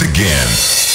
once again.